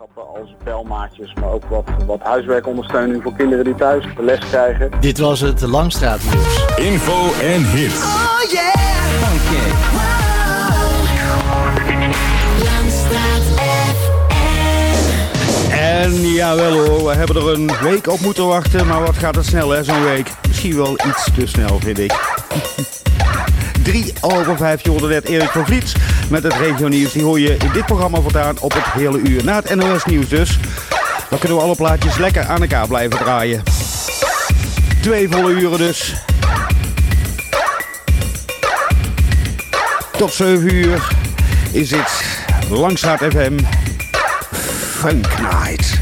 boodschappen als belmaatjes, maar ook wat, wat huiswerkondersteuning voor kinderen die thuis de les krijgen. Dit was het Langstraatnieuws. Info en hits. Oh yeah! Oké. Langstraat FM. En jawel hoor, we hebben er een week op moeten wachten, maar wat gaat het snel hè, zo'n week. Misschien wel iets te snel, vind ik. Drie over vijf, je hoorde Erik van Vliet met het regionieuws. Die hoor je in dit programma vandaan op het hele uur. Na het NOS nieuws dus. Dan kunnen we alle plaatjes lekker aan elkaar blijven draaien. Twee volle uren dus. Tot 7 uur is dit Langstraat FM Funk Night.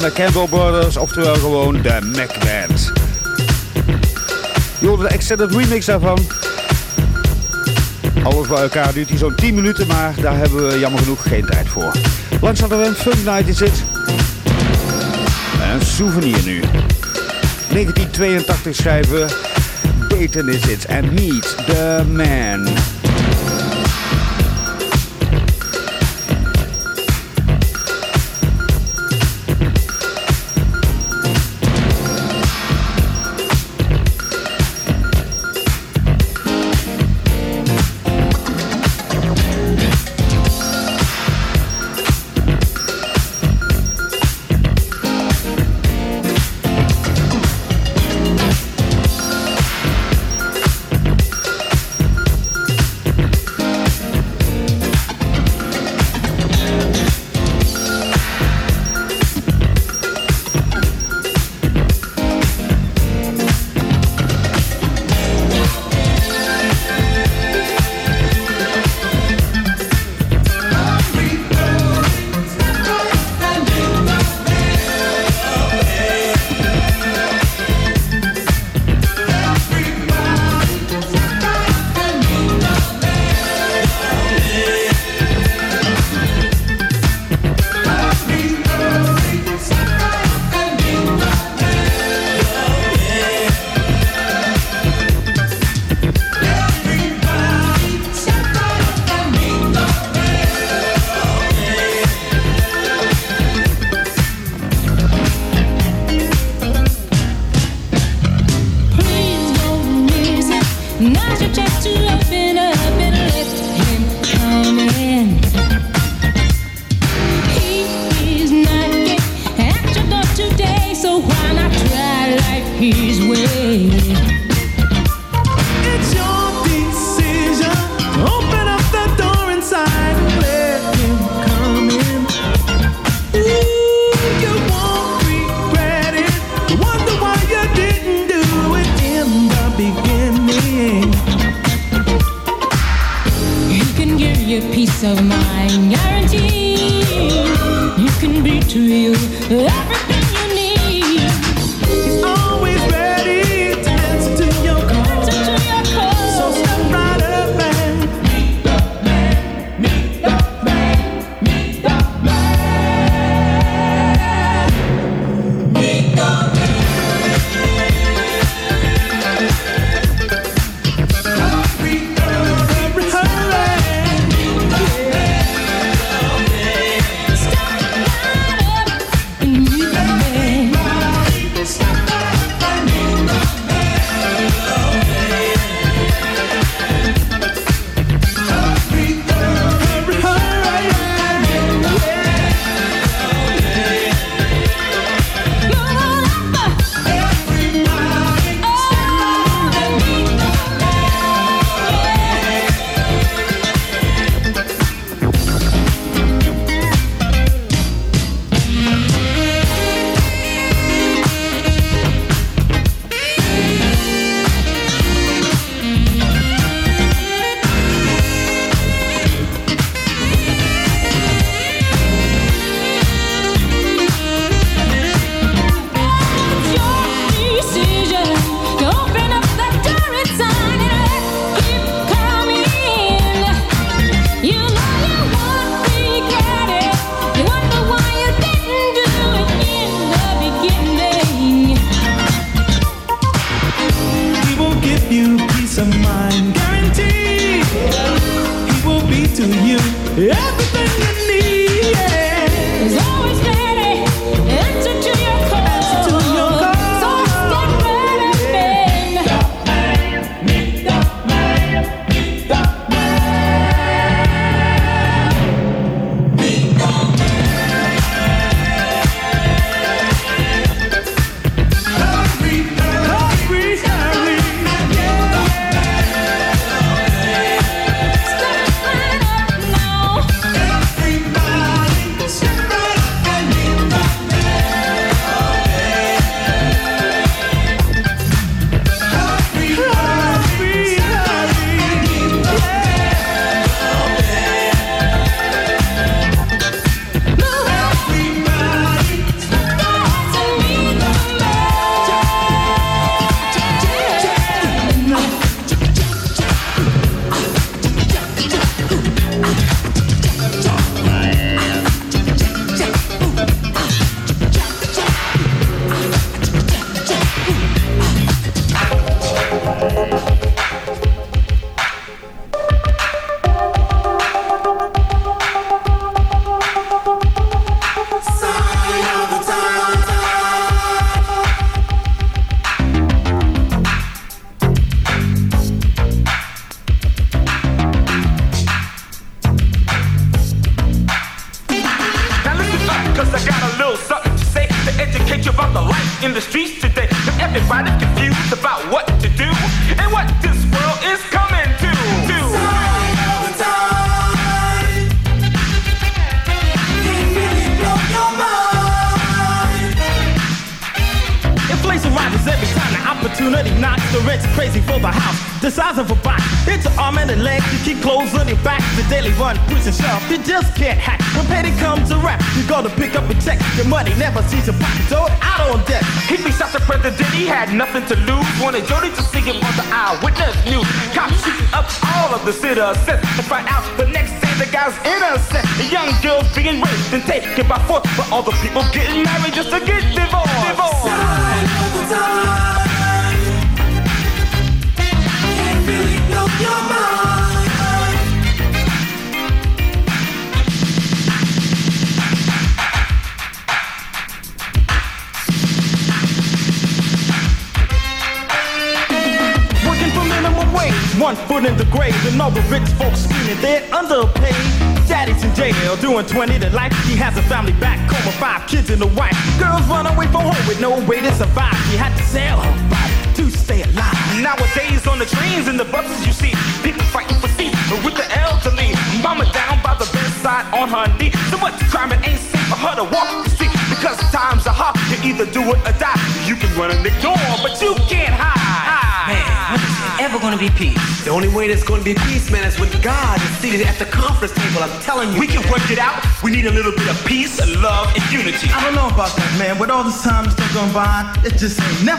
De McCampbell Brothers, oftewel gewoon de Mac Band. Je hoorde de extended remix daarvan. Alles bij elkaar duurt hier zo'n 10 minuten, maar daar hebben we jammer genoeg geen tijd voor. Langs hadden we een Funk Night is het. Een souvenir nu. 1982 schrijven Dayton is it and meet the man.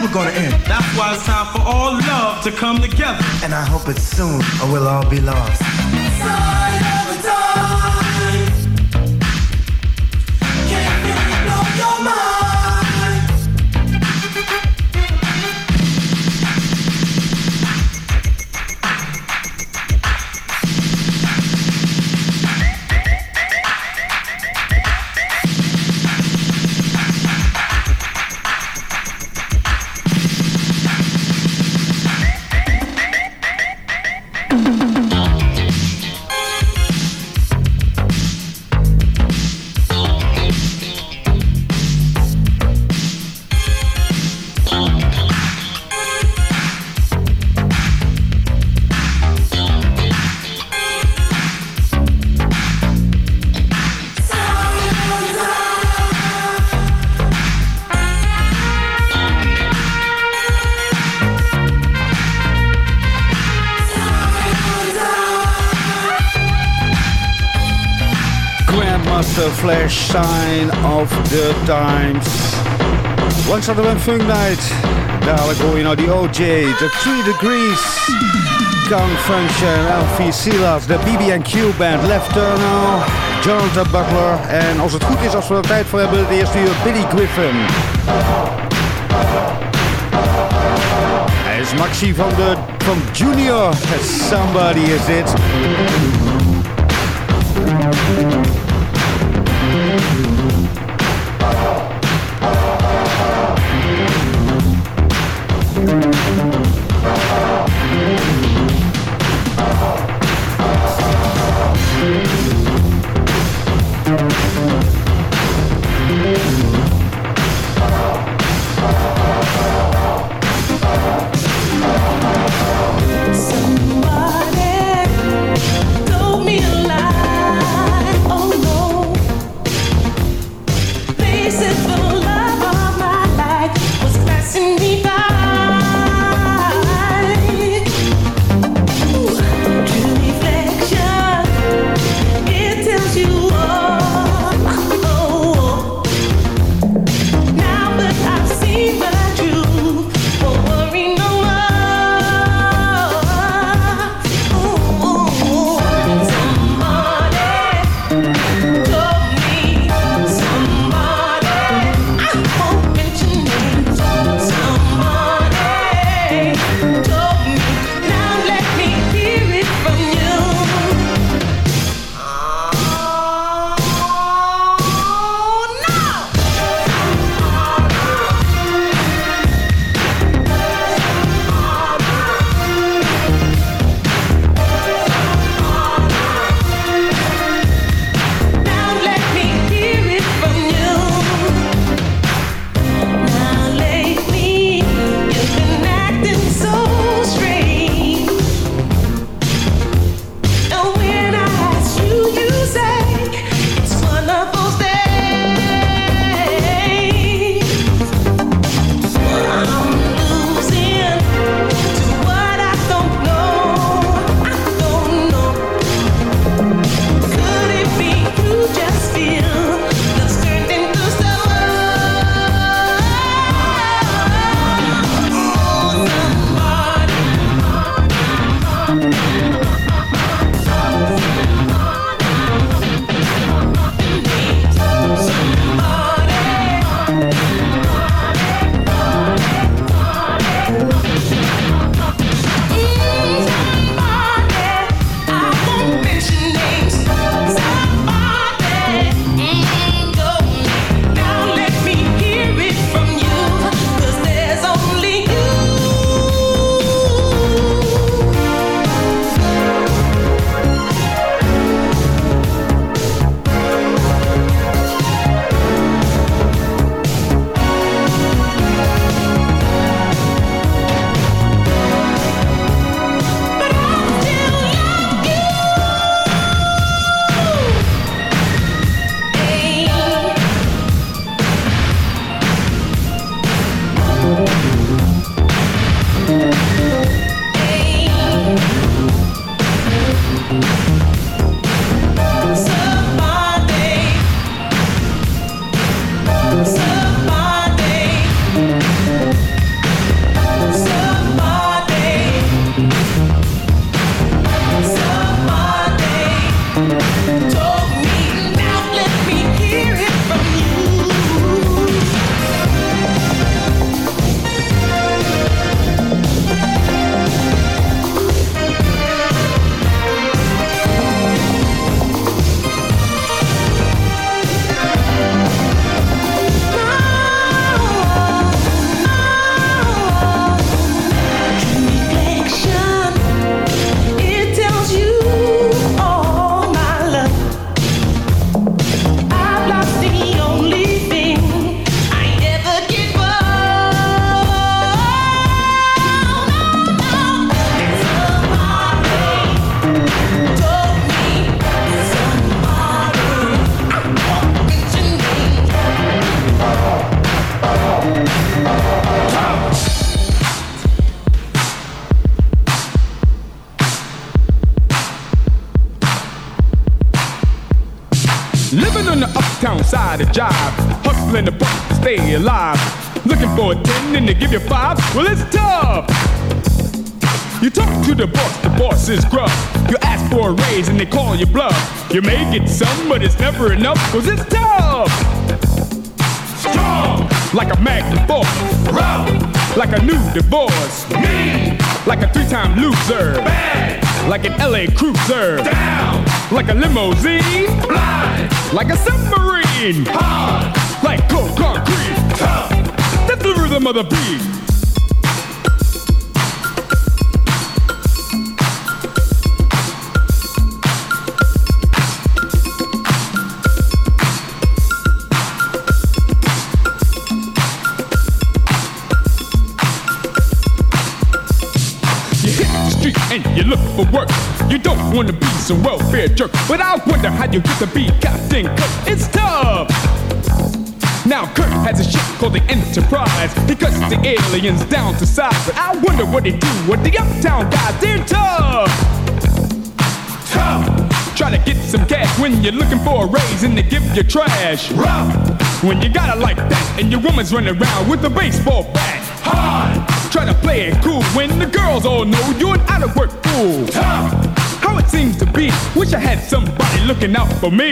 never gonna end. That's why it's time for all love to come together. And I hope it's soon, or we'll all be lost. Sorry. Flash Sign of the Times. Langs hadden we een Funk Night. Dadelijk hoor je nou die OJ, The 3 Degrees, Gang Function, Alfie Silas, de BB&Q Band, Left Turner, Jonathan Butler en als het goed is, als we er tijd voor hebben, de eerste uur Billy Griffin. Hij is Maxi van, de, van Junior. Somebody is it. Is gruff. You ask for a raise and they call you bluff. You may get some, but it's never enough, cause it's tough. Strong, like a magnum force. Rough, like a new divorce. Mean, like a three-time loser. Bad, like an LA cruiser. Down, like a limousine. Blind, like a submarine. Hard, like cold concrete. Tough, that's the rhythm of the beat. For work. You don't wanna be some welfare jerk, but I wonder how you get to be Captain Kirk. It's tough. Now Kirk has a ship called the Enterprise. He cuts the aliens down to size, but I wonder what they do with the uptown guys. They're tough. Tough. Try to get some cash when you're looking for a raise and they give you trash. Rough. When you got it like that and your woman's running around with a baseball bat. Hard. Try to play it cool when the girls all know you're an out of work How it seems to be, wish I had somebody looking out for me.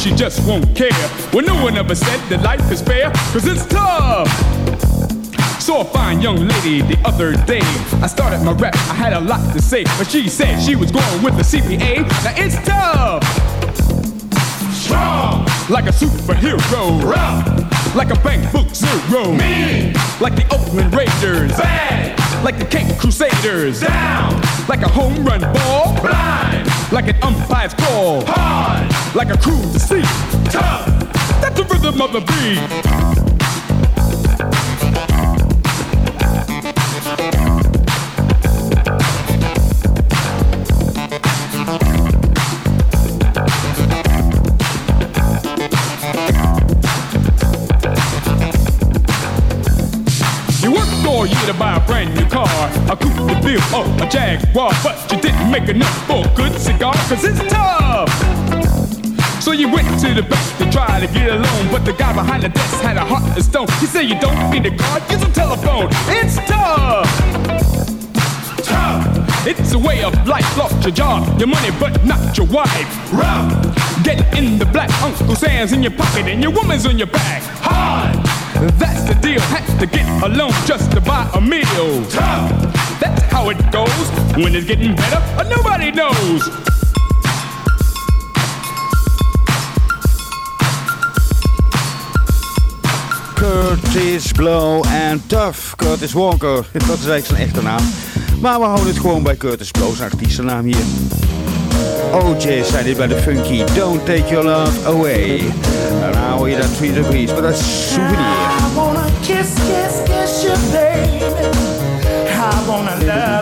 She just won't care. Well, no one ever said that life is fair, cause it's tough. Saw a fine young lady the other day. I started my rap, I had a lot to say, but she said she was going with the CPA. Now it's tough. Strong, like a superhero. Rough, like a bank book zero. Mean, like the Oakland Raiders. Bad, like the Cape Crusaders. Down, like a home run ball. Blind, like an umpire's call. Hard like a cruise to sea. Tough. That's the rhythm of the beat. To buy a brand new car, a coupe ville, oh, a Jaguar, but you didn't make enough for a good cigar, cause it's tough. So you went to the bank to try to get a loan, but the guy behind the desk had a heart of stone. He said you don't need a card, use a telephone. It's tough. Tough. It's a way of life, lost your job, your money, but not your wife. Rough. Get in the black, Uncle Sam's in your pocket and your woman's on your back. Hard. That's the deal. Had to get a loan just to buy a meal. Tough. That's how it goes. When it's getting better, nobody knows. Curtis Blow en Tough. Curtis Walker, dat is eigenlijk zijn echte naam. Maar we houden het gewoon bij Curtis Blow, zijn artiestennaam hier. OJ zei dit bij de Funky. Don't take your love away. En nou hoor je dat Three Degrees, maar dat is souvenir. I wanna kiss, kiss, kiss you, baby. I wanna love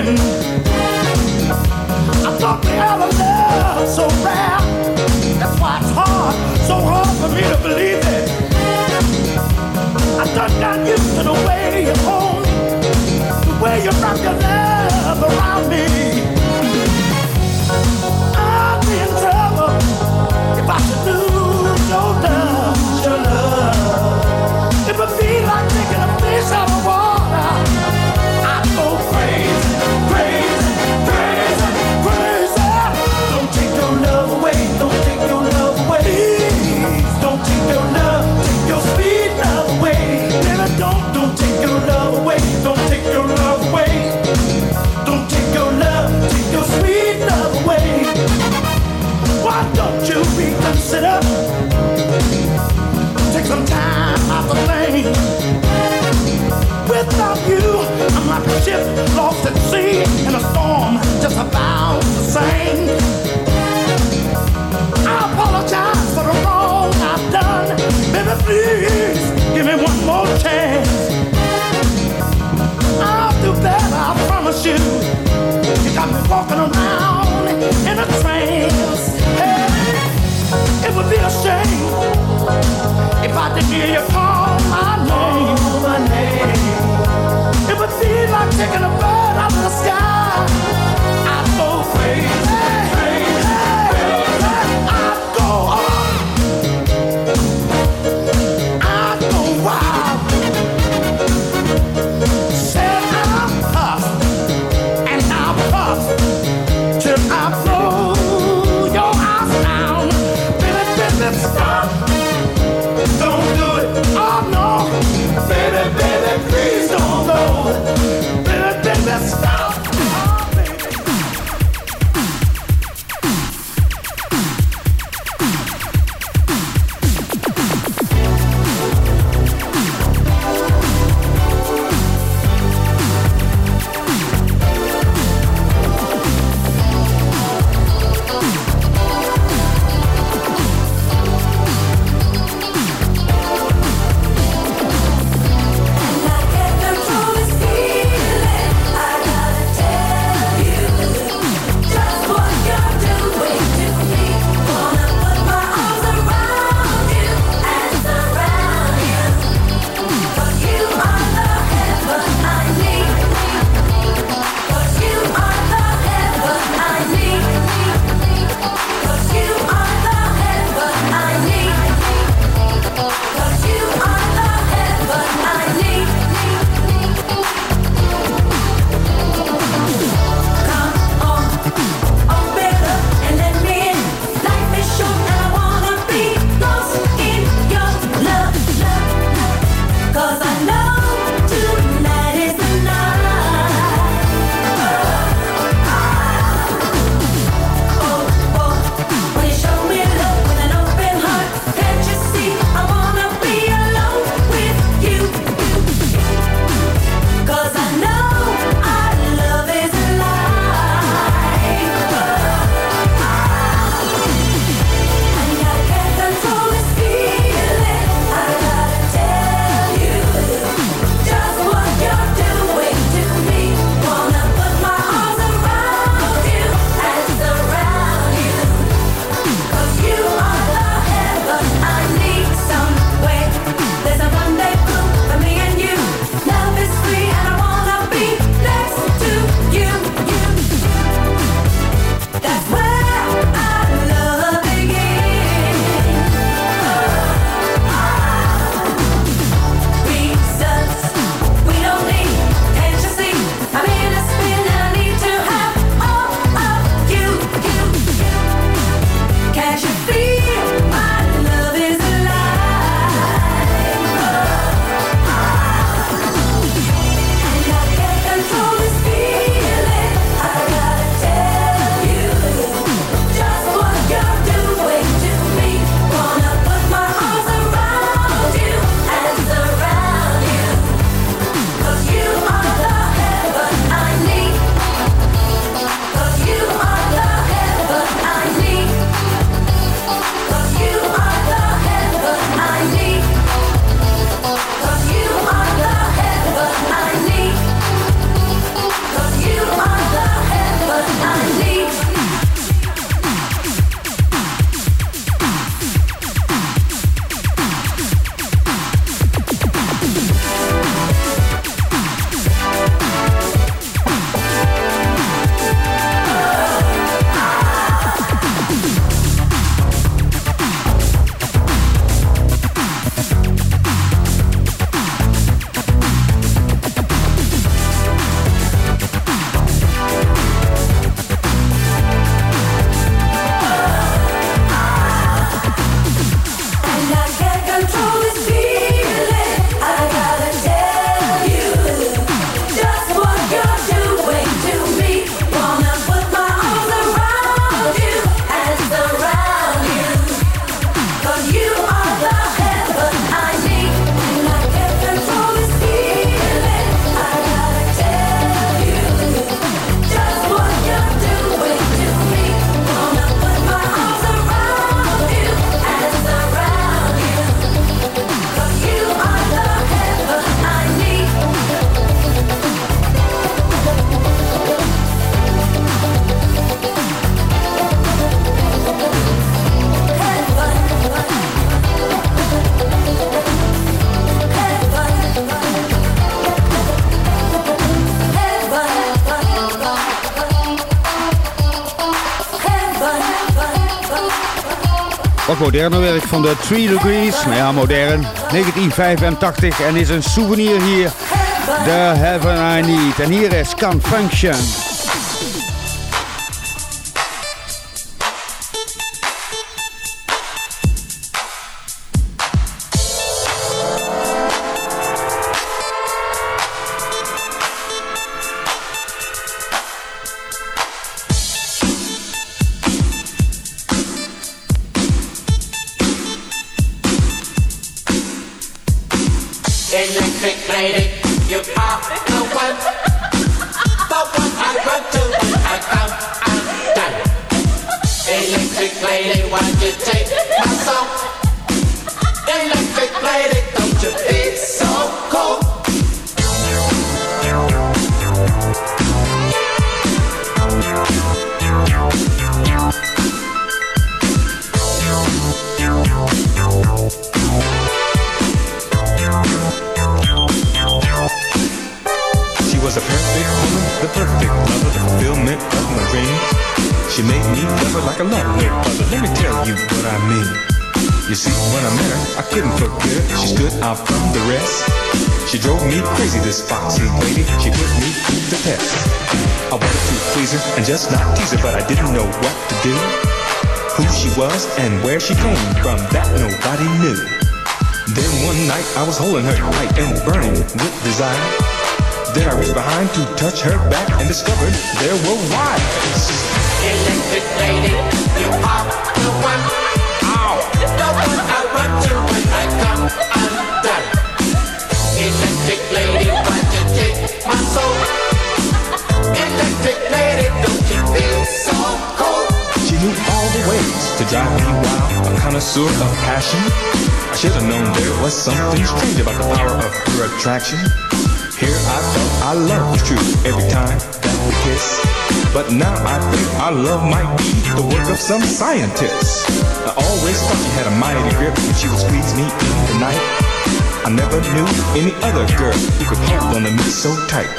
I thought we had a love so rare. That's why it's hard, so hard for me to believe it. I got used to the way you hold the way you wrap your love around me. I'd be in trouble if I should lose your love. It would be like a lost at sea in a storm, just about to sink. I apologize for the wrong I've done. Baby, please give me one more chance. I'll do better, I promise you. You got me walking around in a trance. Hey, it would be a shame if I didn't hear you call my name. My name. Be like taking a bird out of the sky. Go crazy. crazy, Wat moderner werk van de 3 Degrees. Nou ja, modern. 1985 en is een souvenir hier. The Heaven I Need. En hier is Can Function. Lady, you are the one, the one I to I come. Electric lady, you take my soul? Electric lady, don't you be so cold. Was a perfect woman, the perfect lover, the fulfillment of my dreams. She made me her like a love mother. Let me tell you what I mean. You see, when I met her, I couldn't forget her. She stood out from the rest. She drove me crazy, this foxy lady. She put me through the test. I wanted to please her and just not tease her, but I didn't know what to do. Who she was and where she came from, that nobody knew. Then one night I was holding her tight and burning with desire. Then I reached behind to touch her back and discovered there were wires. Electric lady, you are the one. Ow. The one I run to when I come undone. Electric lady, why'd you take my soul? Electric lady, don't you feel so cold? She knew all the ways to drive me wild, a connoisseur of passion. I should have known there was something strange about the power of her attraction. Here I felt our love was true every time that we kiss. But now I think our love might be the work of some scientist. I always thought she had a mighty grip when she would squeeze me in the night. I never knew any other girl who could hold on to me so tight.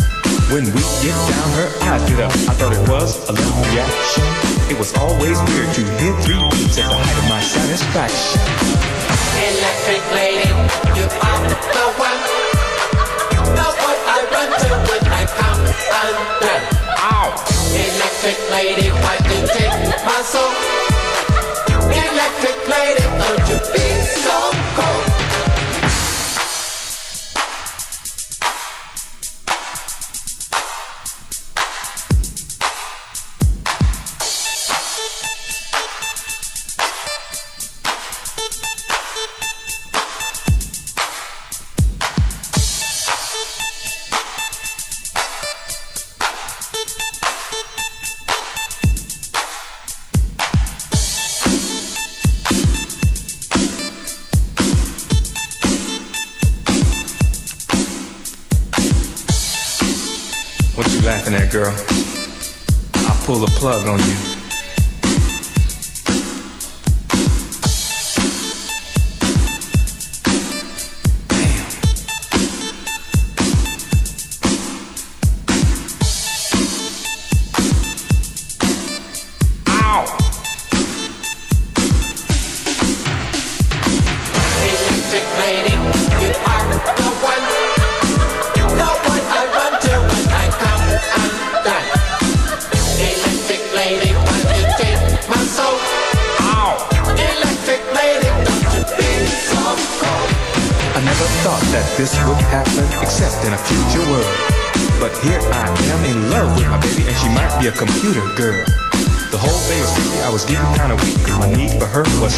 When we get down, her eyes lit up. I thought it was a love reaction. It was always weird to hear three beats at the height of my satisfaction. Electric lady, you are the one. Electric lady, why you take my soul? Electric lady, don't you be so cold?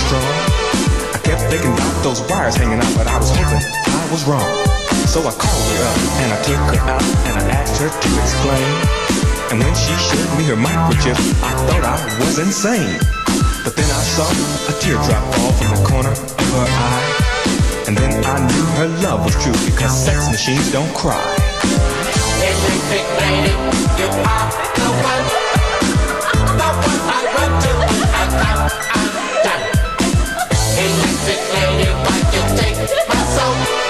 Strong. I kept thinking about those wires hanging out but I was hoping I was wrong. So I called her up and I took her out and I asked her to explain. And when she showed me her microchip, I thought I was insane. But then I saw a teardrop fall from the corner of her eye. And then I knew her love was true because sex machines don't cry. Electric lady, you are the one. The one I run to my soul?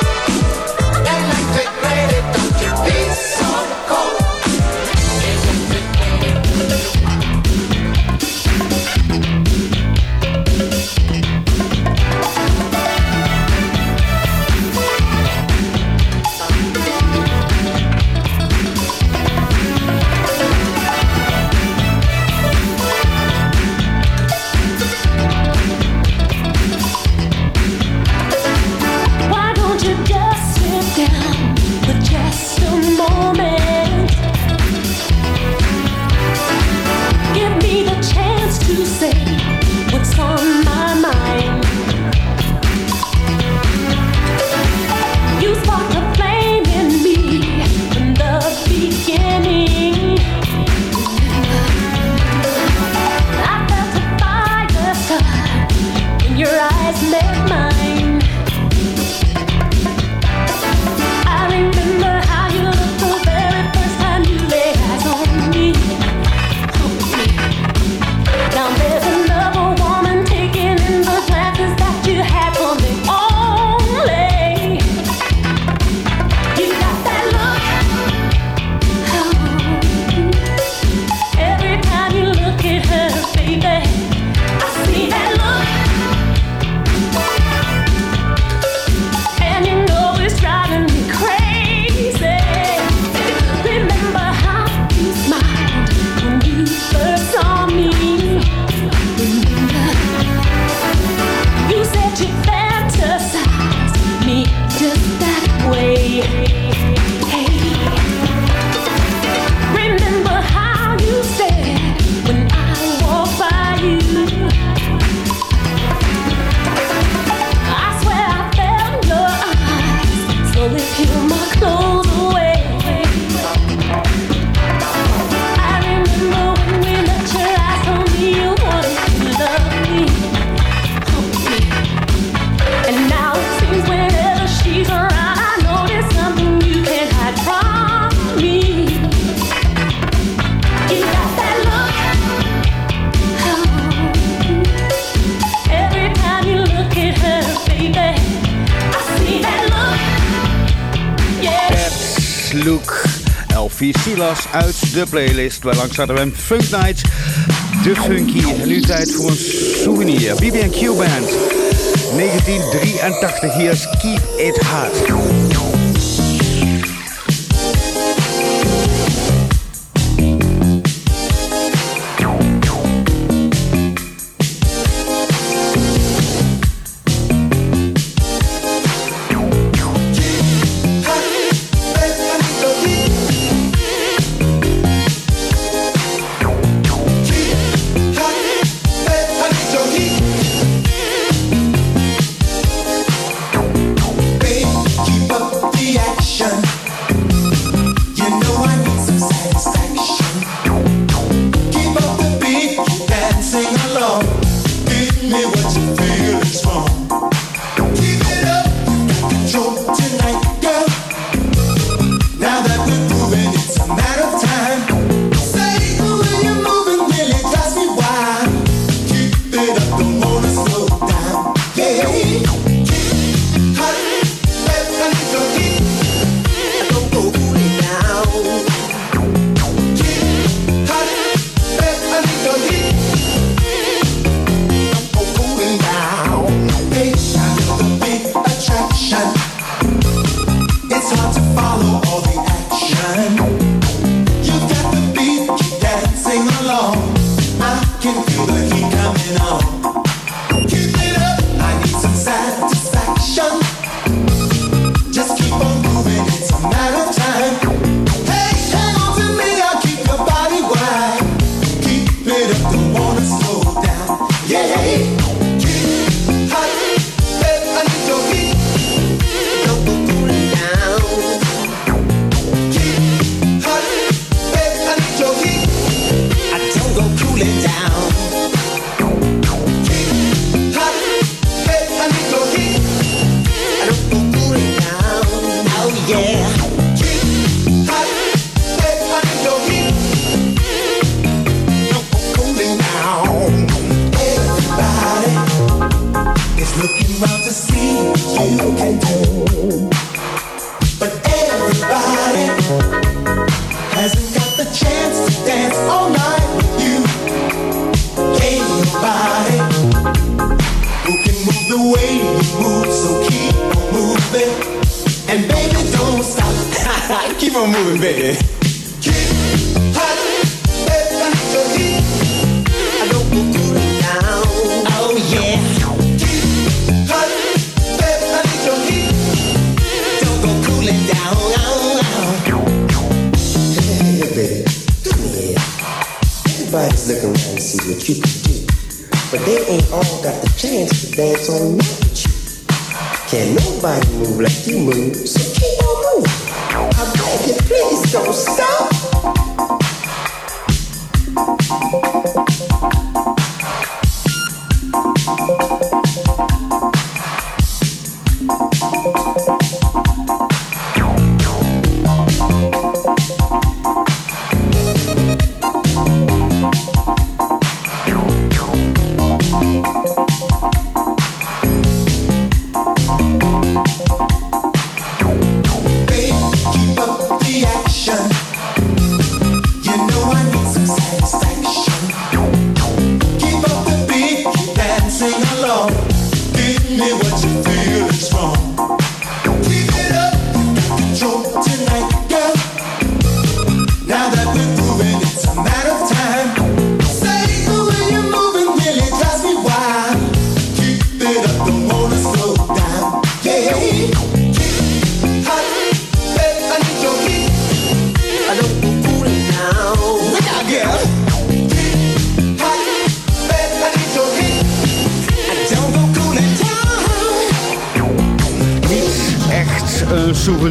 playlist. waarlangs langs hadden we een Funk Night, de funky. En nu tijd voor een souvenir. BB&Q Band, 1983. Hier Keep It Hard.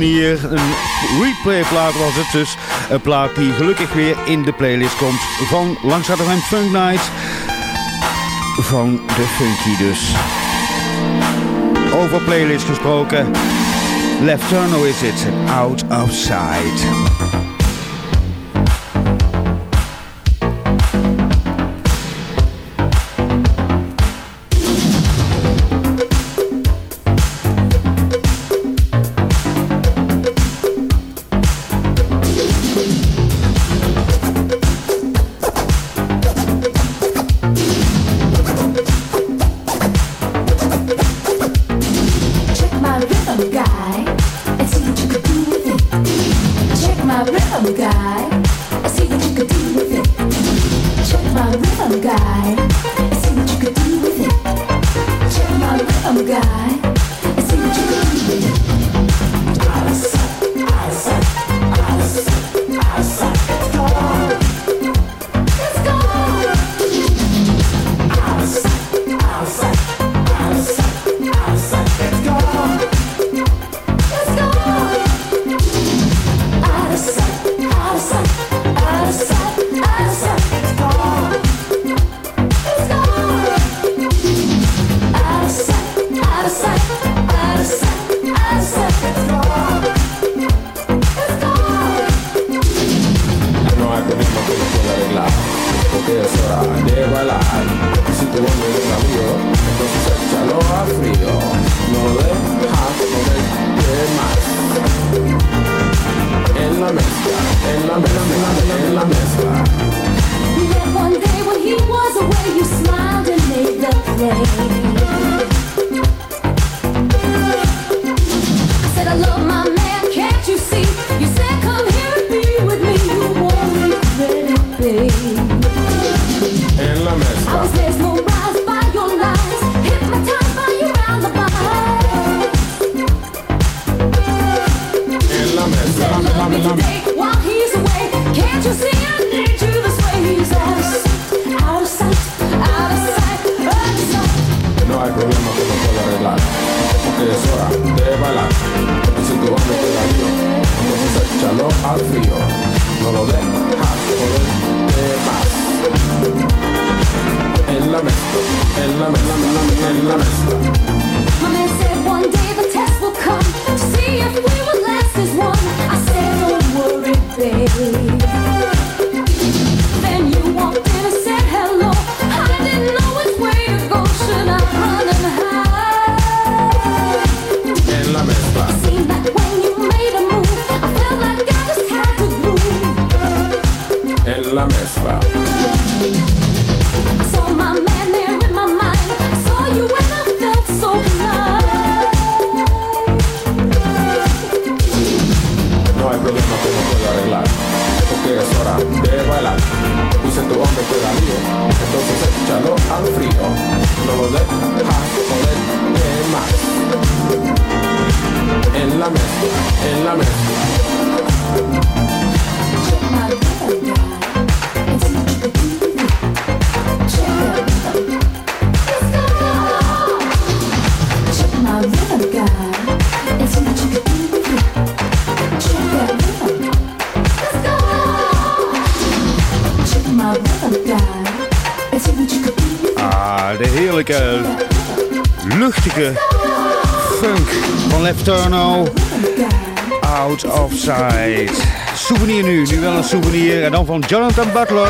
manier. Een replayplaat was het dus. Een plaat die gelukkig weer in de playlist komt van Langs Rijn Funk Night. Van de Funky dus. Over playlist gesproken. Left Turno is it. Out of sight. Souvenir nu, nu wel een souvenir. En dan van Jonathan Butler.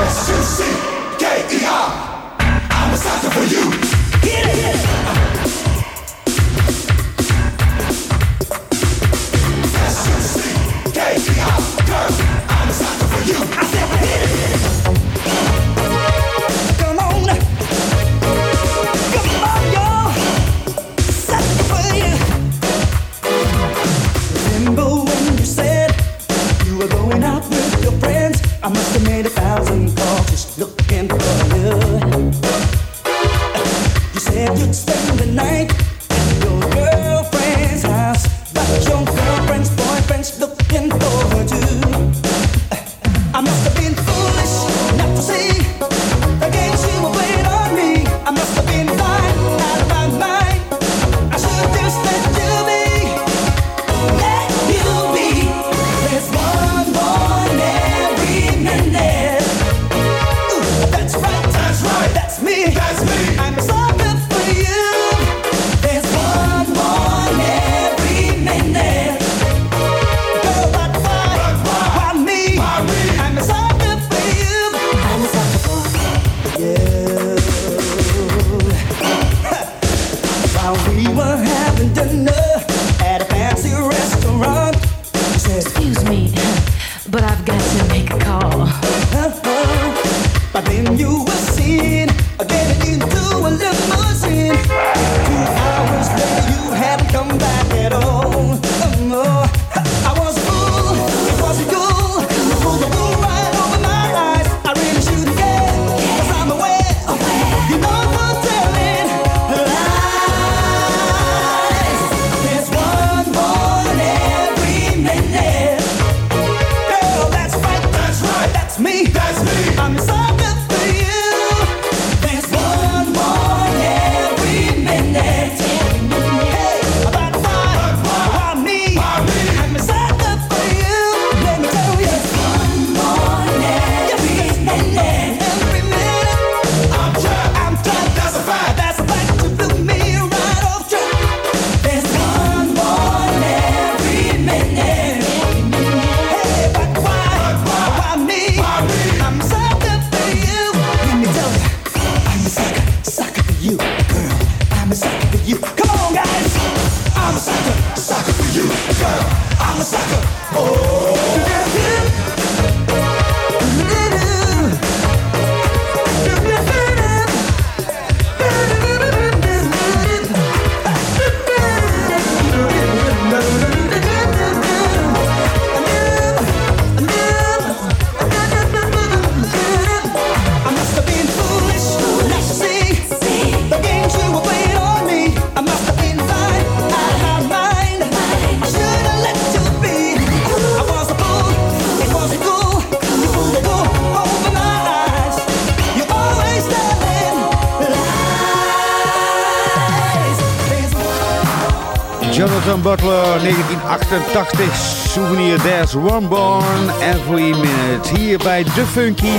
Sam Butler, 1988, Souvenir There's One Born Every Minute. Hier bij The Funky.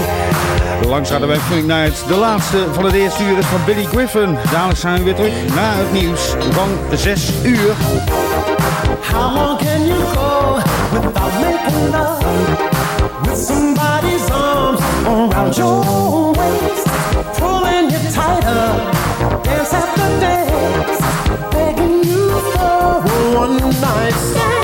Langs hadden wij Funk Nights, de laatste van het eerste uur van Billy Griffin. Dadelijk zijn we weer terug na het nieuws van 6 uur. How long can you go without making love? With somebody's arms around your waist, pulling you tighter. one night stand.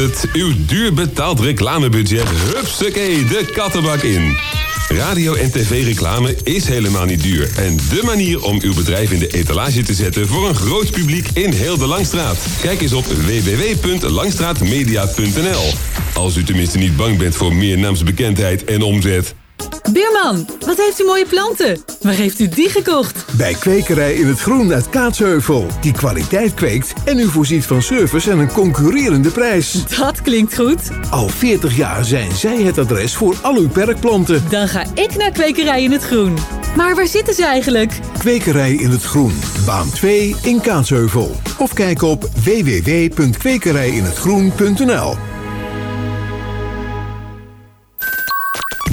Het. Uw duur betaald reclamebudget. Hupsakee, de kattenbak in. Radio en tv-reclame is helemaal niet duur. En de manier om uw bedrijf in de etalage te zetten voor een groot publiek in heel de Langstraat. Kijk eens op www.langstraatmedia.nl. Als u tenminste niet bang bent voor meer naamsbekendheid en omzet. Buurman, wat heeft u mooie planten? Waar heeft u die gekocht? Bij Kwekerij in het Groen uit Kaatsheuvel. Die kwaliteit kweekt en u voorziet van service en een concurrerende prijs. Dat klinkt goed. Al 40 jaar zijn zij het adres voor al uw perkplanten. Dan ga ik naar Kwekerij in het Groen. Maar waar zitten ze eigenlijk? Kwekerij in het Groen. Baan 2 in Kaatsheuvel. Of kijk op www.kwekerijinhetgroen.nl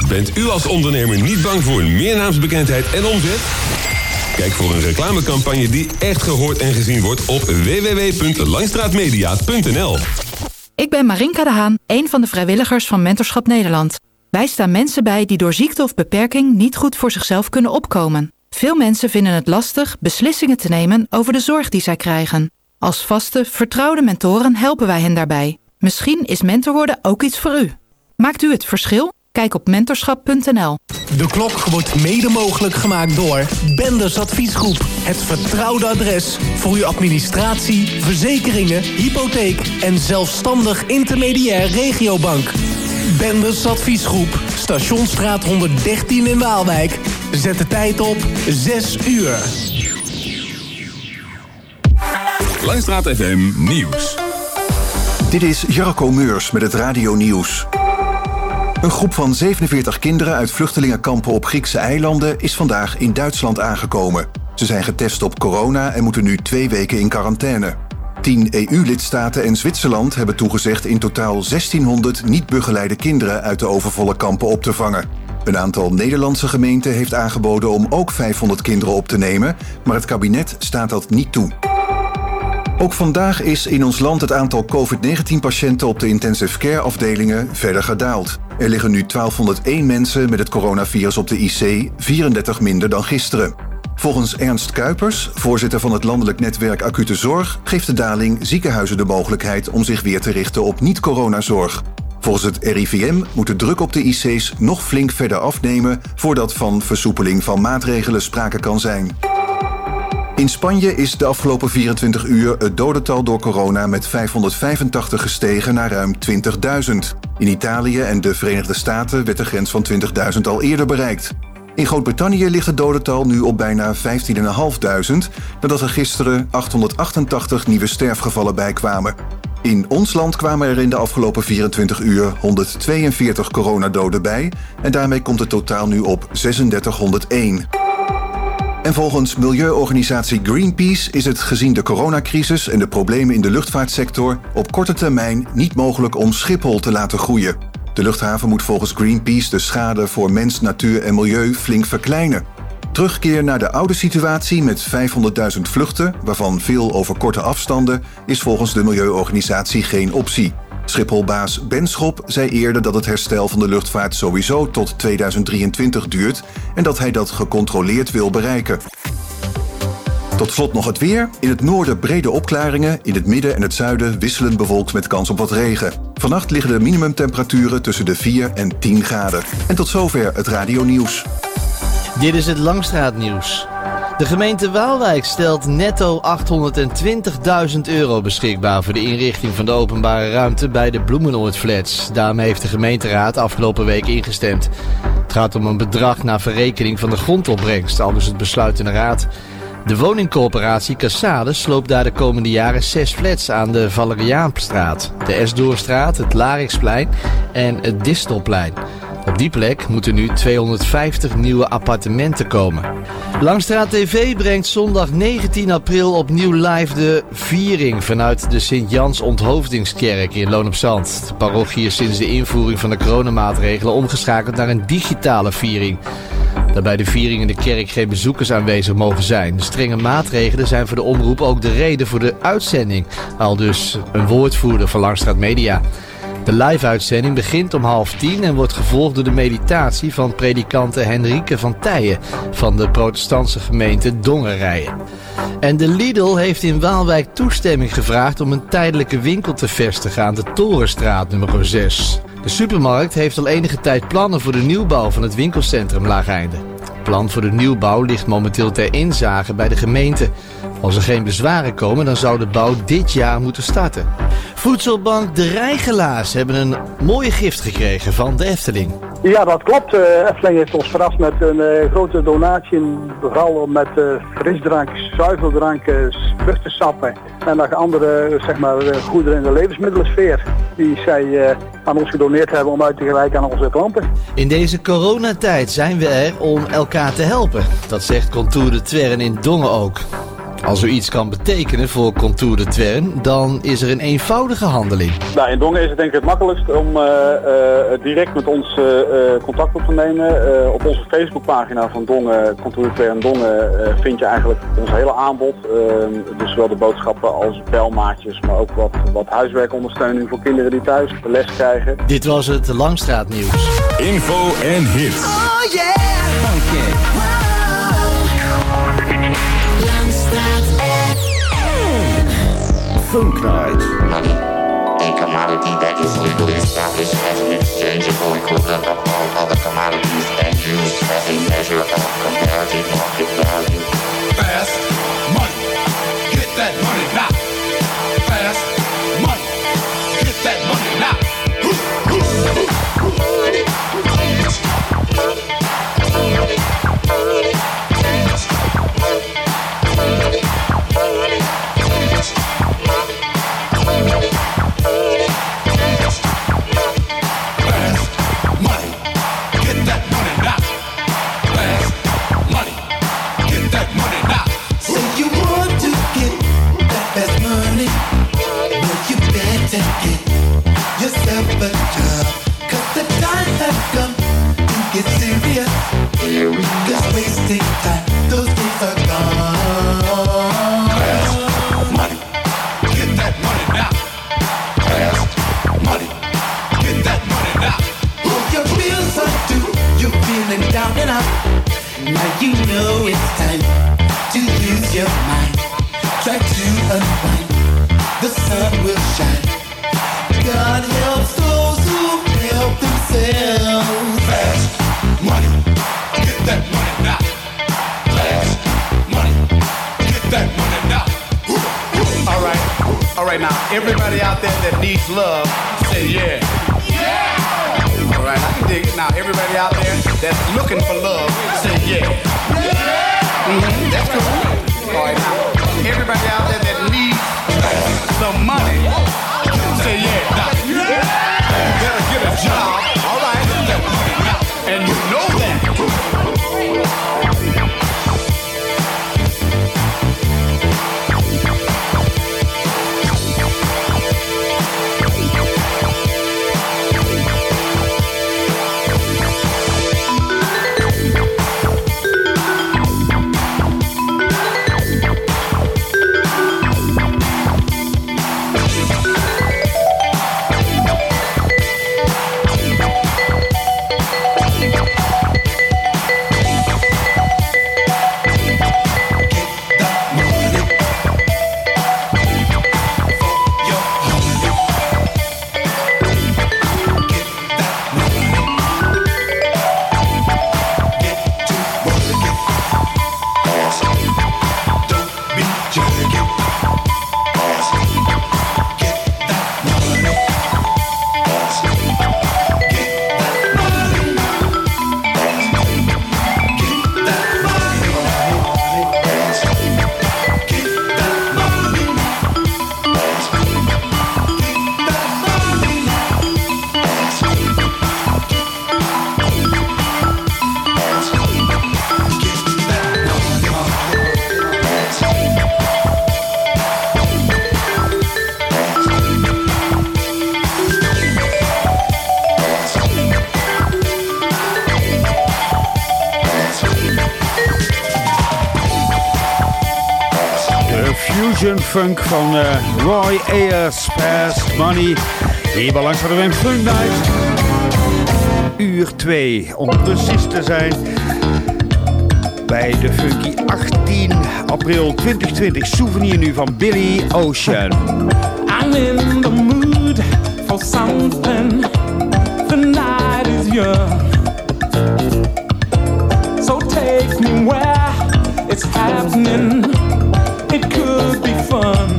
Bent u als ondernemer niet bang voor meer naamsbekendheid en omzet? Kijk voor een reclamecampagne die echt gehoord en gezien wordt op www.langstraatmedia.nl. Ik ben Marinka de Haan, een van de vrijwilligers van Mentorschap Nederland. Wij staan mensen bij die door ziekte of beperking niet goed voor zichzelf kunnen opkomen. Veel mensen vinden het lastig beslissingen te nemen over de zorg die zij krijgen. Als vaste, vertrouwde mentoren helpen wij hen daarbij. Misschien is mentor worden ook iets voor u. Maakt u het verschil? Kijk op mentorschap.nl. De klok wordt mede mogelijk gemaakt door Benders Adviesgroep. Het vertrouwde adres voor uw administratie, verzekeringen, hypotheek en zelfstandig intermediair regiobank. Benders Adviesgroep, Stationsstraat 113 in Waalwijk. Zet de tijd op 6 uur. Langstraat FM Nieuws. Dit is Jarko Meurs met het Radio Nieuws. Een groep van 47 kinderen uit vluchtelingenkampen op Griekse eilanden is vandaag in Duitsland aangekomen. Ze zijn getest op corona en moeten nu twee weken in quarantaine. Tien EU-lidstaten en Zwitserland hebben toegezegd in totaal 1600 niet begeleide kinderen uit de overvolle kampen op te vangen. Een aantal Nederlandse gemeenten heeft aangeboden om ook 500 kinderen op te nemen, maar het kabinet staat dat niet toe. Ook vandaag is in ons land het aantal COVID-19-patiënten op de intensive care afdelingen verder gedaald. Er liggen nu 1201 mensen met het coronavirus op de IC, 34 minder dan gisteren. Volgens Ernst Kuipers, voorzitter van het landelijk netwerk Acute Zorg, geeft de daling ziekenhuizen de mogelijkheid om zich weer te richten op niet-coronazorg. Volgens het RIVM moet de druk op de IC's nog flink verder afnemen voordat van versoepeling van maatregelen sprake kan zijn. In Spanje is de afgelopen 24 uur het dodental door corona met 585 gestegen naar ruim 20.000. In Italië en de Verenigde Staten werd de grens van 20.000 al eerder bereikt. In Groot-Brittannië ligt het dodental nu op bijna 15.500, nadat er gisteren 888 nieuwe sterfgevallen bijkwamen. In ons land kwamen er in de afgelopen 24 uur 142 coronadoden bij en daarmee komt het totaal nu op 3601. En volgens milieuorganisatie Greenpeace is het gezien de coronacrisis en de problemen in de luchtvaartsector op korte termijn niet mogelijk om Schiphol te laten groeien. De luchthaven moet volgens Greenpeace de schade voor mens, natuur en milieu flink verkleinen. Terugkeer naar de oude situatie met 500.000 vluchten, waarvan veel over korte afstanden, is volgens de milieuorganisatie geen optie. Schipholbaas Ben Schop zei eerder dat het herstel van de luchtvaart sowieso tot 2023 duurt en dat hij dat gecontroleerd wil bereiken. Tot slot nog het weer. In het noorden brede opklaringen, in het midden en het zuiden wisselend bewolkt met kans op wat regen. Vannacht liggen de minimumtemperaturen tussen de 4 en 10 graden. En tot zover het radio nieuws. Dit is het Langstraatnieuws. De gemeente Waalwijk stelt netto 820.000 euro beschikbaar voor de inrichting van de openbare ruimte bij de Bloemenoordflats. Daarmee heeft de gemeenteraad afgelopen week ingestemd. Het gaat om een bedrag naar verrekening van de grondopbrengst, al dus het besluit in de raad. De woningcorporatie Cassade sloopt daar de komende jaren zes flats aan de Valeriaanstraat, de Esdoorstraat, het Lariksplein en het Distelplein. Op die plek moeten nu 250 nieuwe appartementen komen. Langstraat TV brengt zondag 19 april opnieuw live de viering vanuit de Sint-Jans Onthoofdingskerk in Loon op Zand. De parochie is sinds de invoering van de coronamaatregelen omgeschakeld naar een digitale viering. Daarbij de viering in de kerk geen bezoekers aanwezig mogen zijn. De strenge maatregelen zijn voor de omroep ook de reden voor de uitzending. Al dus een woordvoerder van Langstraat Media. De live-uitzending begint om half tien en wordt gevolgd door de meditatie van predikante Henrike van Tijen van de protestantse gemeente Dongerrijen. En de Lidl heeft in Waalwijk toestemming gevraagd om een tijdelijke winkel te vestigen aan de Torenstraat nummer 6. De supermarkt heeft al enige tijd plannen voor de nieuwbouw van het winkelcentrum Laageinde. Het plan voor de nieuwbouw ligt momenteel ter inzage bij de gemeente. Als er geen bezwaren komen, dan zou de bouw dit jaar moeten starten. Voedselbank De Rijgelaars hebben een mooie gift gekregen van de Efteling. Ja, dat klopt. Eh Efteling heeft ons verrast met een eh, grote donatie. Vooral met eh, frisdrank, zuiveldrank, vruchtensappen en nog andere zeg maar, goederen in de levensmiddelsfeer. Die zij aan ons gedoneerd hebben om uit te gelijken aan onze klanten. In deze coronatijd zijn we er om elkaar te helpen. Dat zegt Contour de Twern in Dongen ook. Als er iets kan betekenen voor Contour de Twern, dan is er een eenvoudige handeling. Nou, in Dongen is het denk ik het makkelijkst om eh, eh, direct met ons eh, eh, contact op te nemen. Eh, op onze Facebookpagina van Dongen, Contour en Dongen, eh, vind je eigenlijk ons hele aanbod. Eh, dus zowel de boodschappen als belmaatjes, maar ook wat, wat huiswerkondersteuning voor kinderen die thuis les krijgen. Dit was het Langstraatnieuws. Info en hits. Oh yeah! Funk Night. Money, a commodity that is legally established as an exchangeable equivalent of all other commodities and used as a measure of comparative market value. Fast you know it's time to use your mind. Try to unwind, the sun will shine. God helps those who help themselves. Fast money. Get that money now. Fast money. Get that money now. All right, all right. Now, everybody out there that needs love, say yeah. Dig. Now, everybody out there that's looking for love, say yeah. Mhm, that's cool. All right, now, everybody out there that needs some money, say yeah. Now, better get a job. All right, and you know funk van eh, Roy Ayers, Past Money. Hier bij langs hadden we een funk night. Uur 2, om precies te zijn. Bij de Funky 18 april 2020. Souvenir nu van Billy Ocean. I'm in the mood for something. The night is young. So take me where it's happening. fun.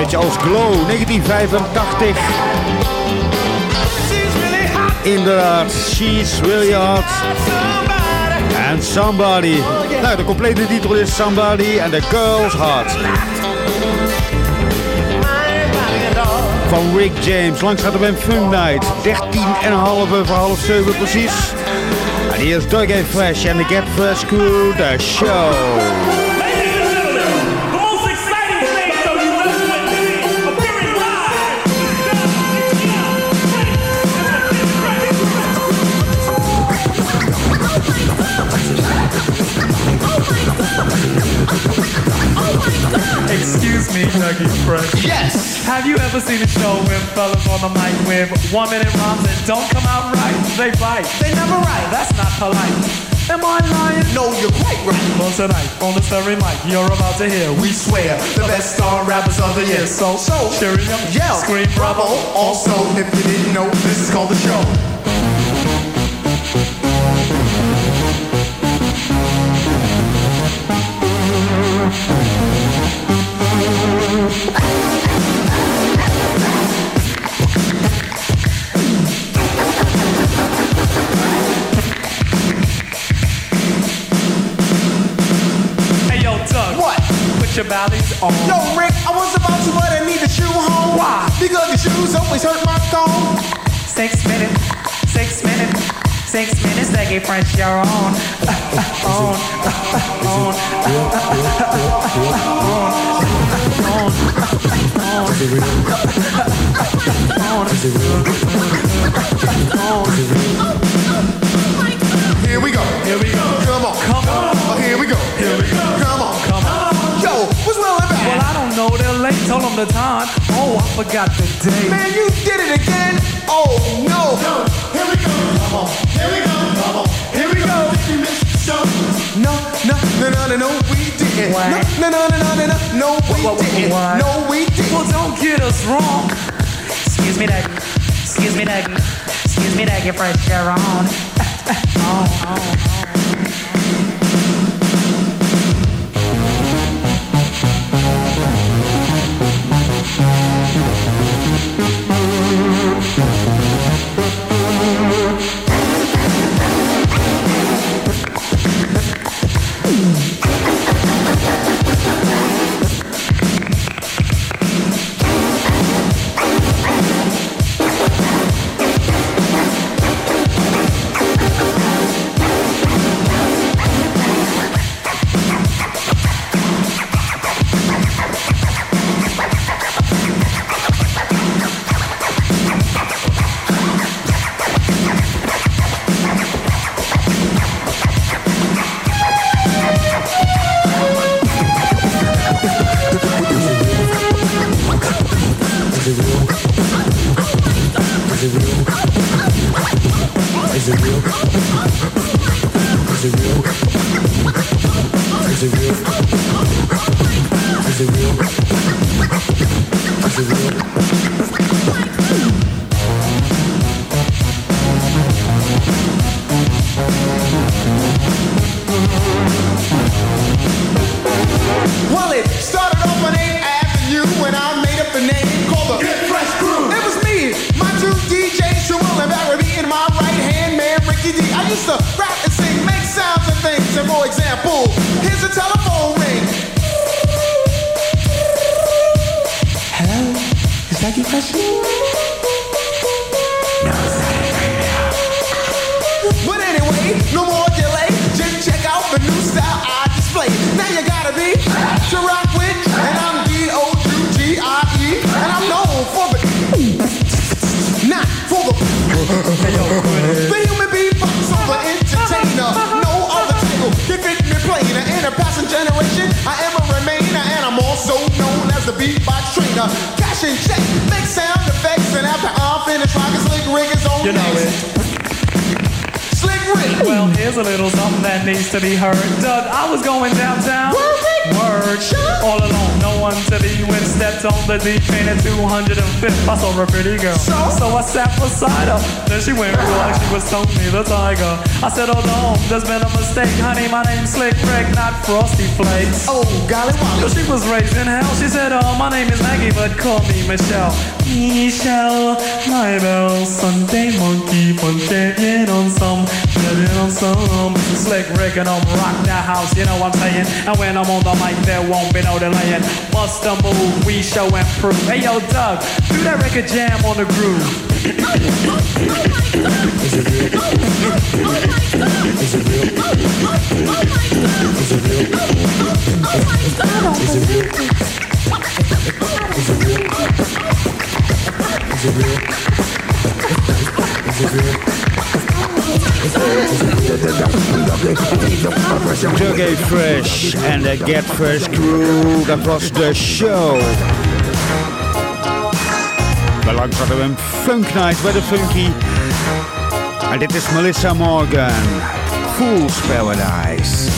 Beetje als Glow, 1985. Inderdaad, She's Really Hot. And Somebody. Nou, de complete titel is Somebody and the Girl's Heart. Van Rick James. Langs gaat er bij Fun Night. 13 en halve voor half 7 precies. En hier is Doug. Fresh en de Get Fresh Crew, de show. Yes. Have you ever seen a show with fellas on the mic with one minute rhymes that don't come out right? They bite. They never write. That's not polite. Am I lying? No, you're quite right. Well, tonight on the story mic, you're about to hear. We swear the best star rappers of the year. So, so, cheery up, yell, scream, bravo. Also, if you didn't know, this is called the show. Hey, your ballies on. Yo, Rick, I was about to, but I need the shoe home. Why? Because the shoes always hurt my thumb. Six minutes, six minutes, six minutes to get fresh your own. on, on, Here we go. Here we go. Come on. Come on. Here we go. Here we go. Come on. Come Well, I know, they're late, told them the time. Oh, I forgot the day. Man, you did it again. Oh, no. Here we go. Come on. Here we go. Come on. Here we go. Did you miss the show? No, no, no, no, no, no, we didn't. What? No, no, no, no, no, no, no, we What, what, didn't. what? No, we didn't. Well, don't get us wrong. Excuse me, Daggy. Excuse me, Daggy. Excuse me, Daggy, fresh your own. oh, oh, I said, hold on, there's been a mistake. Honey, my name's Slick Rick, not Frosty Flakes. Oh, golly, wow. She was raised in hell. She said, oh, my name is Maggie, but call me Michelle. Michelle, my bell, Sunday monkey, punching on some, getting on some. Slick Rick and I'm rock that house, you know what I'm saying? And when I'm on the mic, there won't be no delaying. Bust a move, we show and prove. Hey yo, Doug, do that record jam on the groove. Sergey Fresh and de Get Fresh Crew, was de show. Belangs hadden we een Funk Night bij de Funky. En dit is Melissa Morgan, Fool's Paradise.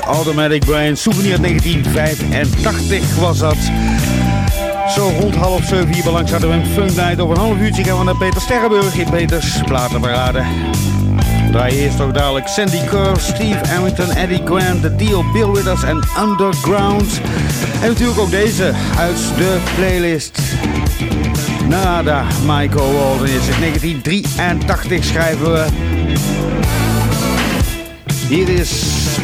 Automatic Brain, souvenir 1985 was dat. Zo rond half zeven hier belangst hadden we een fun night. Over een half uurtje gaan we naar Peter Sterrenburg in Peters Platenparade. Draai eerst ook dadelijk Sandy Kerr, Steve Arrington, Eddie Grant, The Deal, Bill Withers en Underground. En natuurlijk ook deze uit de playlist. Nada, Michael Walden is het. 1983 schrijven we. Hier is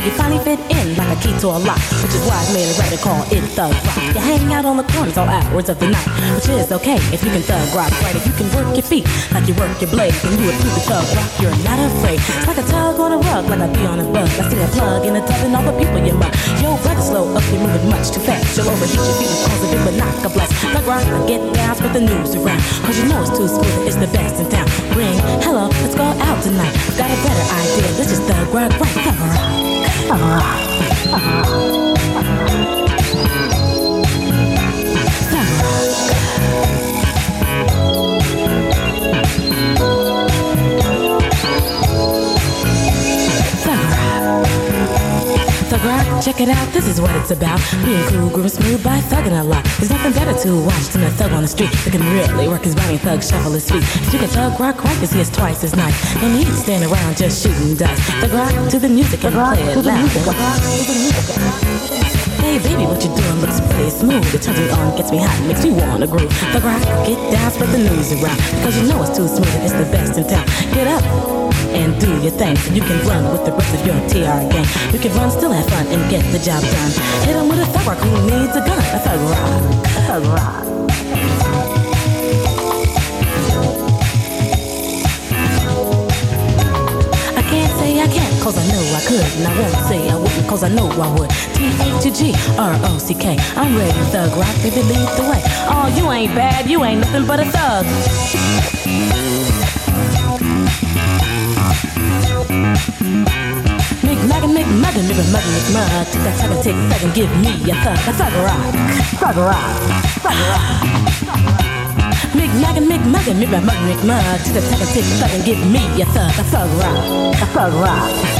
Well, you finally fit in like a key to a lock, which is why I made a record called It Thug Rock. You hang out on the corners all hours of the night, which is okay if you can thug rock right. If you can work your feet like you work your blade, then you approve the thug rock. You're not afraid. It's like a tug on a rug, like a bee on a bug. I see a plug in a tub and all the people you mug. Yo, brother, slow up, you're moving much too fast. You'll overheat your feet and cause a big knock a blast. Thug rock, get down, spread the news around, cause you know it's too smooth. It's the best in town. Ring, hello, let's go out tonight. Got a better idea. This is thug rock, right? Thug rock, 啊啊。Check it out, this is what it's about. Being cool, groove, smooth by thugging a lot. There's nothing better to watch than a thug on the street that can really work his body thug shuffle his feet. If you can thug rock right, cause he is twice as nice. No need to stand around just shooting dice. Thug rock to the music and play it loud. Hey baby, what you doing looks pretty smooth. It turns me on, gets me hot, makes me wanna groove. The rock, get down, spread the news around. Because you know it's too smooth it's the best in town. Get up and do your thing you can run with the rest of your TR gang. You can run, still have fun, and get the job done. Hit 'em with a thug rock who needs a gun. A thug rock, a thug rock. cause I know I could. And I won't say I wouldn't, cause I know I would. T-H-G-R-O-C-K. I'm ready, thug rock, If it leads the way. Oh, you ain't bad, you ain't nothing but a thug. Mick Maggin, Mick Maggin, Mick Maggin, Mick Maggin. Take that time and take that and give me a thug, a thug rock, thug rock, thug rock. Mick Maggin, Mick Maggin, Mick Maggin, Mick Maggin. To the top and take a thug and give me a thug, a thug rock, a thug rock.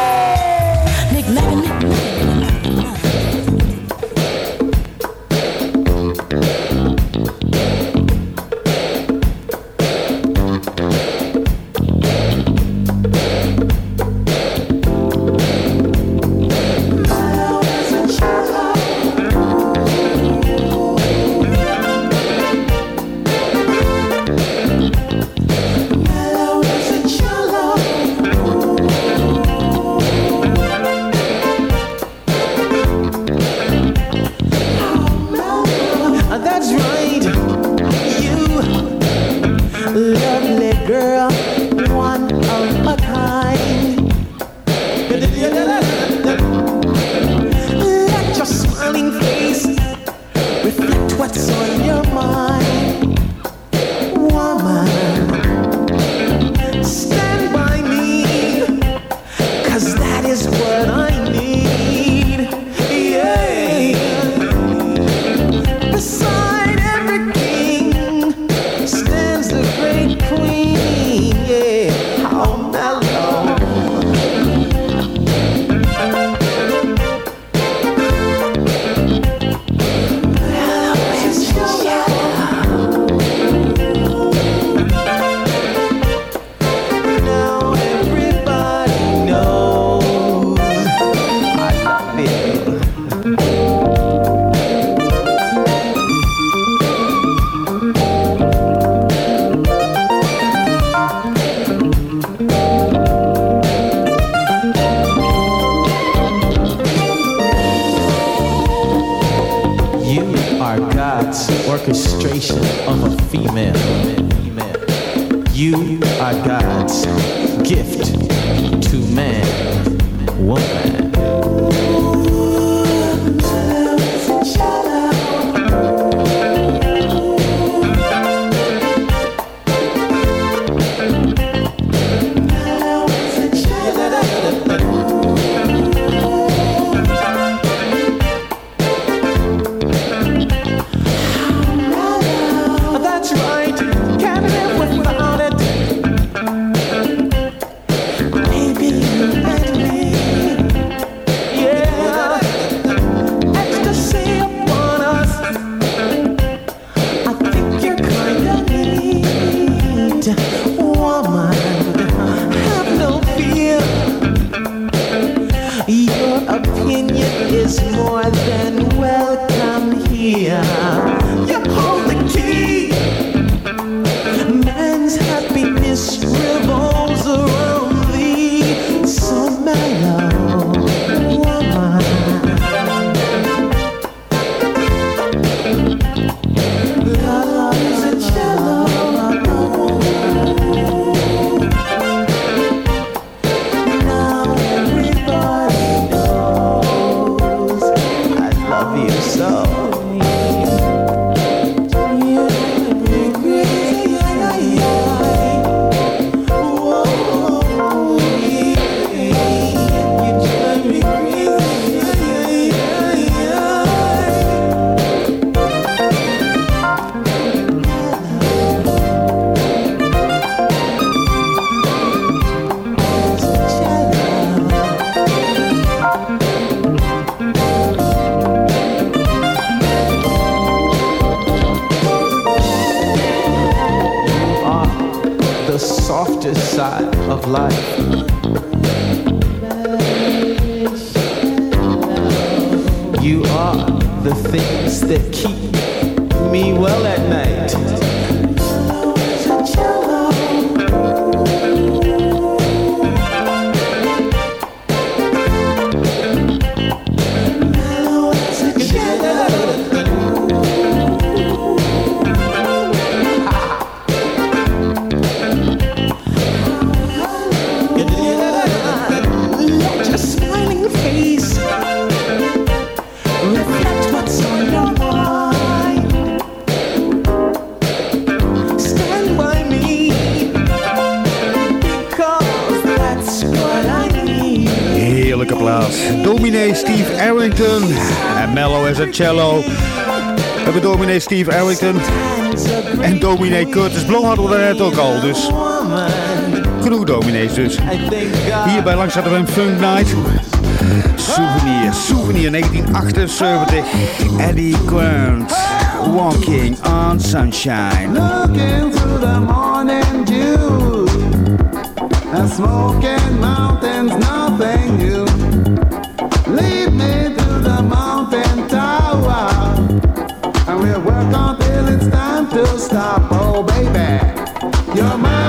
You are the things that keep me well at night. En mellow is a cello. We hebben dominee Steve Ellington. En dominee Curtis Blom hadden we net ook al. Dus genoeg dominees dus. Hierbij Langs hadden we een Funk Night. Souvenir, Souvenir 1978. Eddie Grant. Walking on Sunshine. Looking through the morning dew. And smoking mountains, nothing new. stop, oh baby. You're my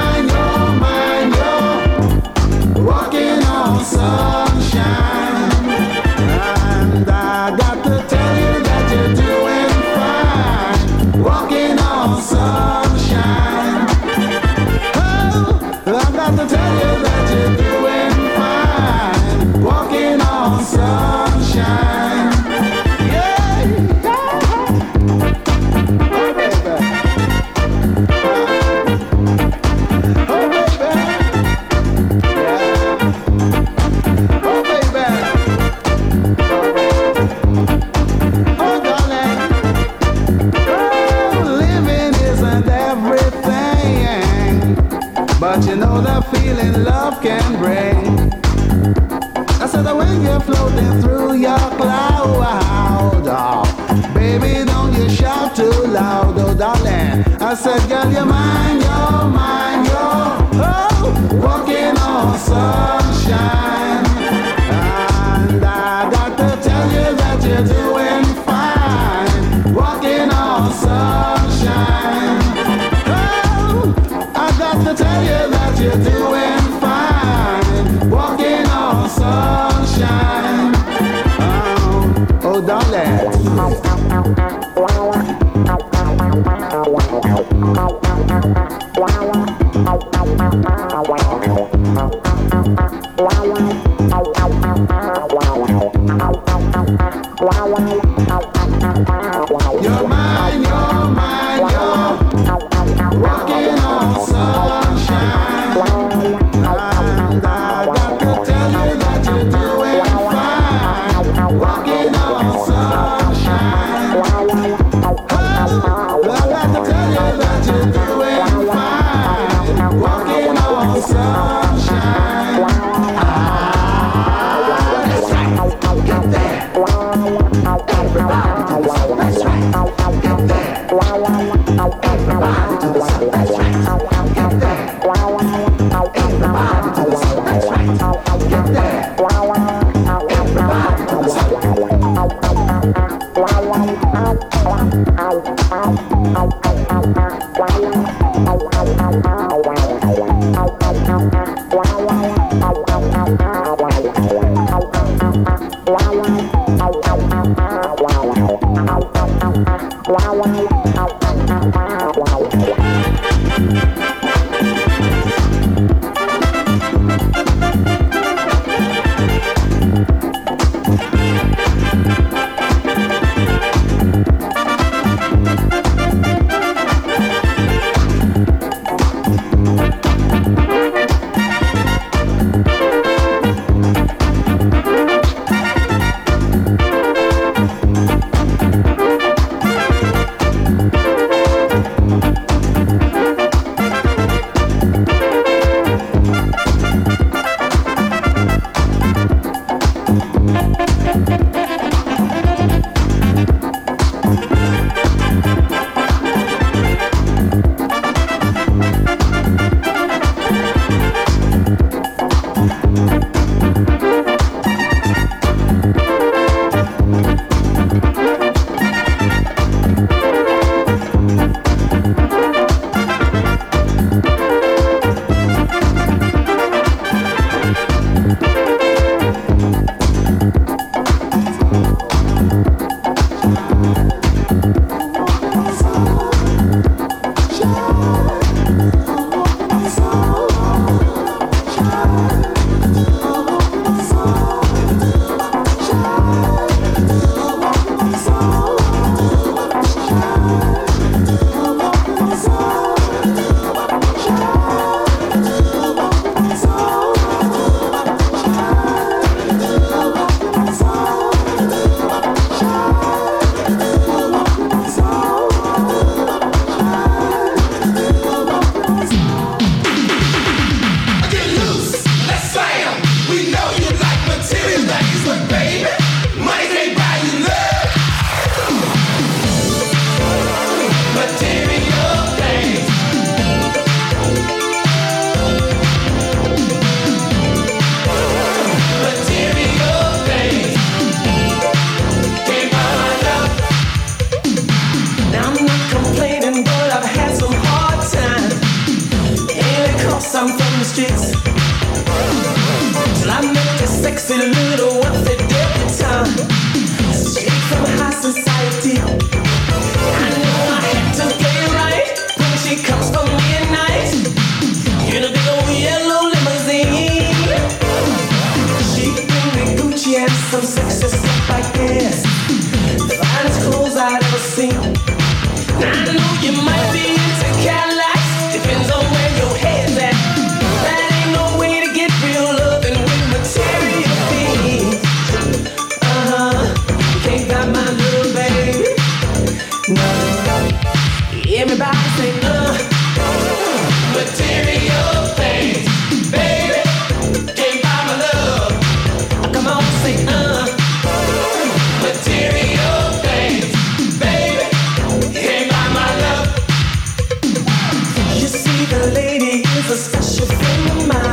a special friend of mine,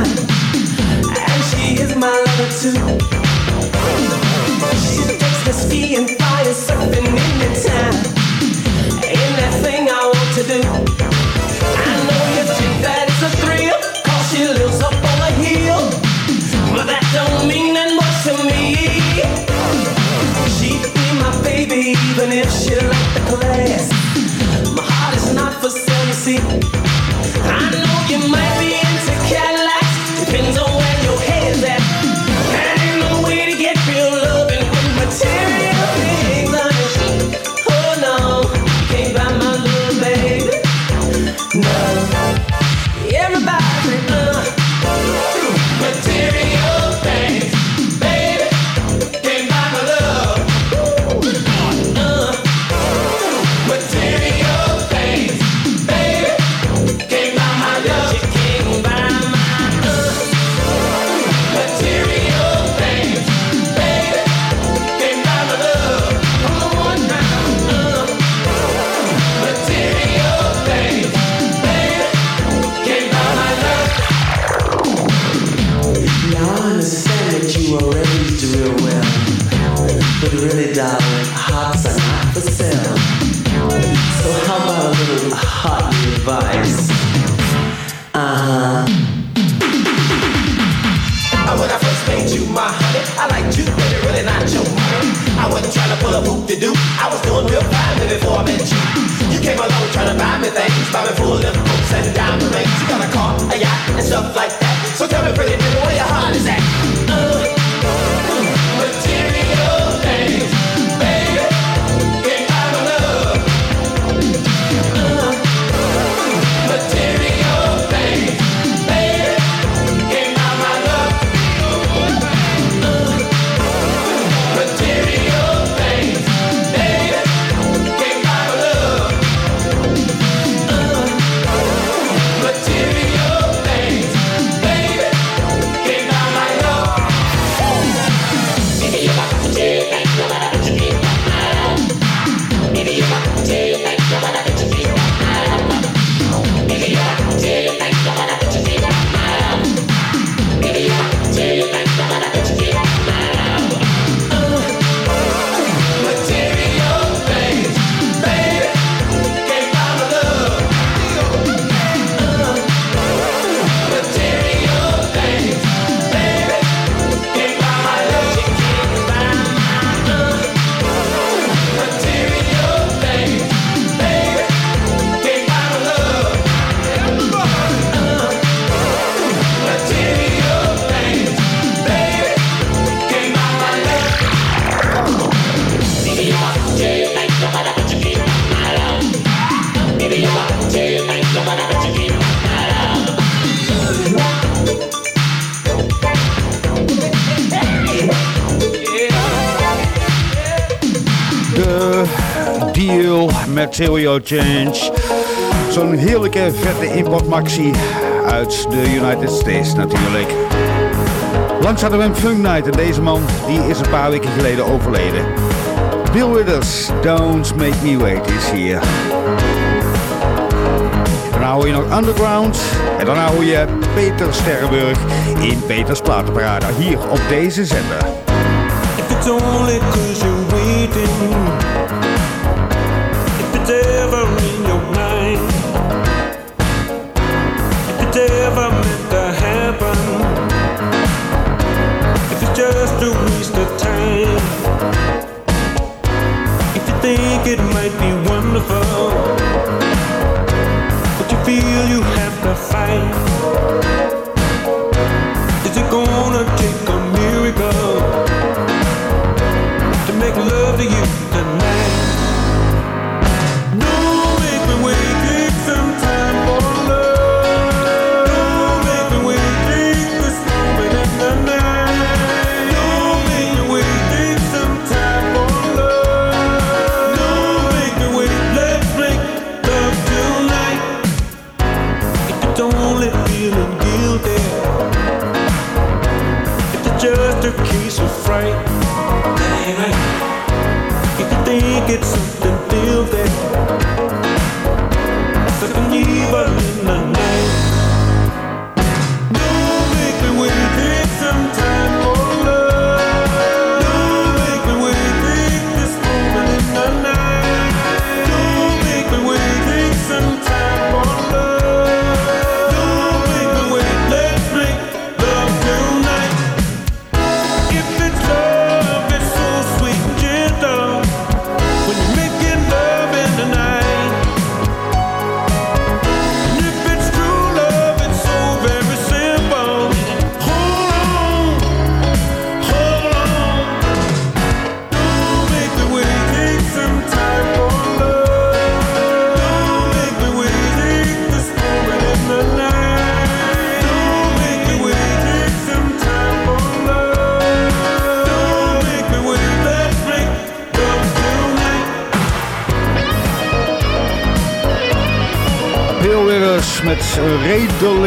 Material Change. Zo'n heerlijke vette importmaxi uit de United States natuurlijk. Langs hadden we een Funk Night en deze man die is een paar weken geleden overleden. Bill Withers, Don't Make Me Wait is hier. Daarna hoor je nog Underground en daarna hoor je Peter Sterrenburg in Peters Platenparade hier op deze zender. It's only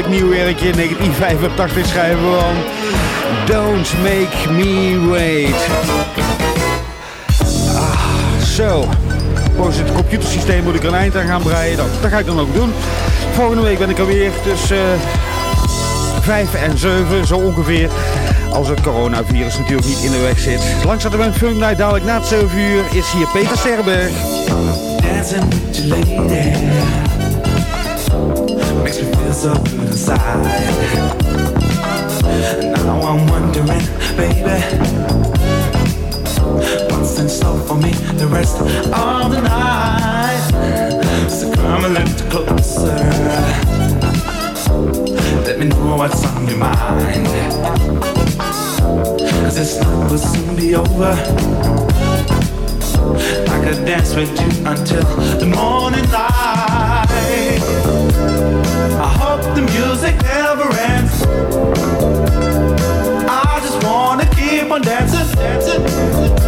nieuw werkje in 1985 schrijven van Don't Make Me Wait. Ah, zo. Volgens het computersysteem moet ik een eind aan gaan breien. Dat, dat ga ik dan ook doen. Volgende week ben ik er weer tussen eh 5 en 7, zo ongeveer. Als het coronavirus natuurlijk niet in de weg zit. Langs een Funk Night dadelijk na het 7 uur. Is hier Peter Sterrenberg. Makes so inside. Now I'm wondering, baby, what's in store for me the rest of the night? So come a little closer. Let me know what's on your mind. Cause this night will soon be over. I could dance with you until the morning light. Music never ends. I just wanna keep on dancing, dancing.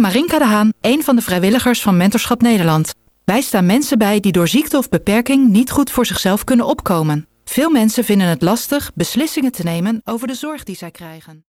Ben Marinka de Haan, een van de vrijwilligers van Mentorschap Nederland. Wij staan mensen bij die door ziekte of beperking niet goed voor zichzelf kunnen opkomen. Veel mensen vinden het lastig beslissingen te nemen over de zorg die zij krijgen.